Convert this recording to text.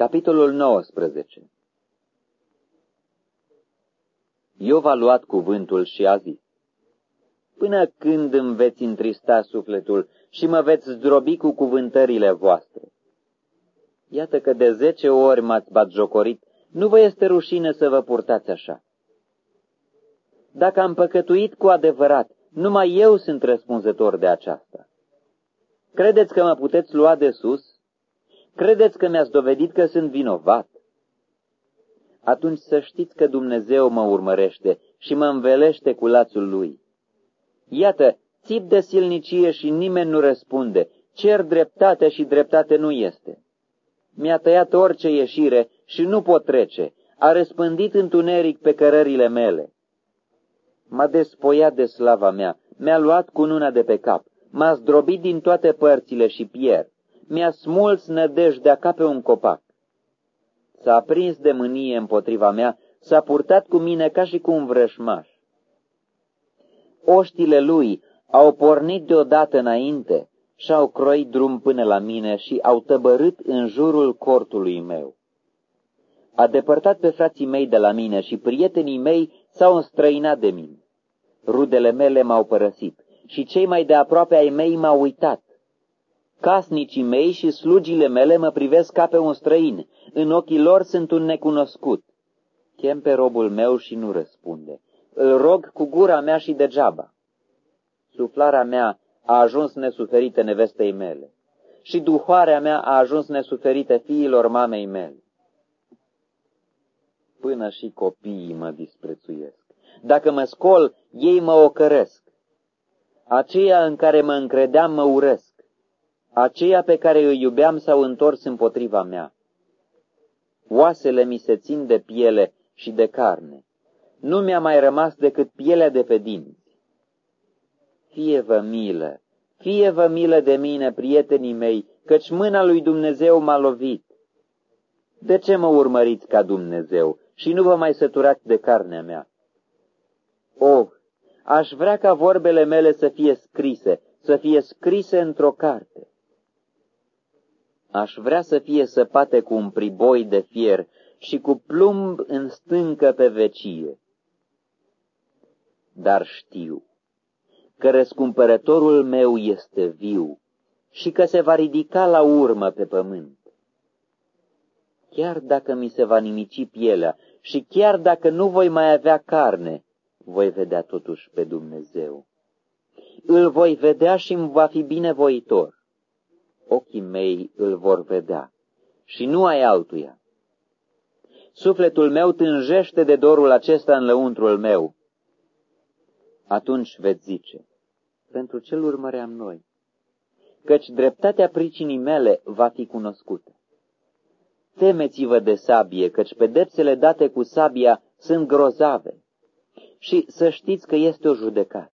Capitolul 19 Iov a luat cuvântul și a zis, Până când îmi veți întrista sufletul și mă veți zdrobi cu cuvântările voastre? Iată că de zece ori m-ați batjocorit, nu vă este rușine să vă purtați așa. Dacă am păcătuit cu adevărat, numai eu sunt răspunzător de aceasta. Credeți că mă puteți lua de sus? Credeți că mi-ați dovedit că sunt vinovat? Atunci să știți că Dumnezeu mă urmărește și mă învelește cu lațul Lui. Iată, țip de silnicie și nimeni nu răspunde, cer dreptate și dreptate nu este. Mi-a tăiat orice ieșire și nu pot trece, a răspândit întuneric pe cărările mele. M-a despoiat de slava mea, mi-a luat cununa de pe cap, m-a zdrobit din toate părțile și pierd mi-a smuls nădejdea ca pe un copac. S-a aprins de mânie împotriva mea, s-a purtat cu mine ca și cu un vrășmaș. Oștile lui au pornit deodată înainte și-au croit drum până la mine și au tăbărât în jurul cortului meu. A depărtat pe frații mei de la mine și prietenii mei s-au înstrăinat de mine. Rudele mele m-au părăsit și cei mai de aproape ai mei m-au uitat. Casnicii mei și slugile mele mă privesc ca pe un străin, în ochii lor sunt un necunoscut. Chem pe robul meu și nu răspunde. Îl rog cu gura mea și degeaba. Suflarea mea a ajuns nesuferită nevestei mele și duhoarea mea a ajuns nesuferită fiilor mamei mele. Până și copiii mă disprețuiesc. Dacă mă scol, ei mă ocăresc. Aceia în care mă încredeam mă urăsc. Aceia pe care îi iubeam s-au întors împotriva mea. Oasele mi se țin de piele și de carne. Nu mi-a mai rămas decât pielea de pe dinți. Fie-vă milă, fie-vă milă de mine, prietenii mei, căci mâna lui Dumnezeu m-a lovit. De ce mă urmăriți ca Dumnezeu și nu vă mai săturați de carnea mea? Oh, aș vrea ca vorbele mele să fie scrise, să fie scrise într-o carte. Aș vrea să fie săpate cu un priboi de fier și cu plumb în stâncă pe vecie. Dar știu că răscumpărătorul meu este viu și că se va ridica la urmă pe pământ. Chiar dacă mi se va nimici pielea și chiar dacă nu voi mai avea carne, voi vedea totuși pe Dumnezeu. Îl voi vedea și îmi va fi binevoitor ochii mei îl vor vedea și nu ai altuia. Sufletul meu tânjește de dorul acesta în lăuntrul meu. Atunci veți zice, pentru ce-l urmăream noi? Căci dreptatea pricinii mele va fi cunoscută. Temeți-vă de sabie, căci pedepsele date cu sabia sunt grozave. Și să știți că este o judecată.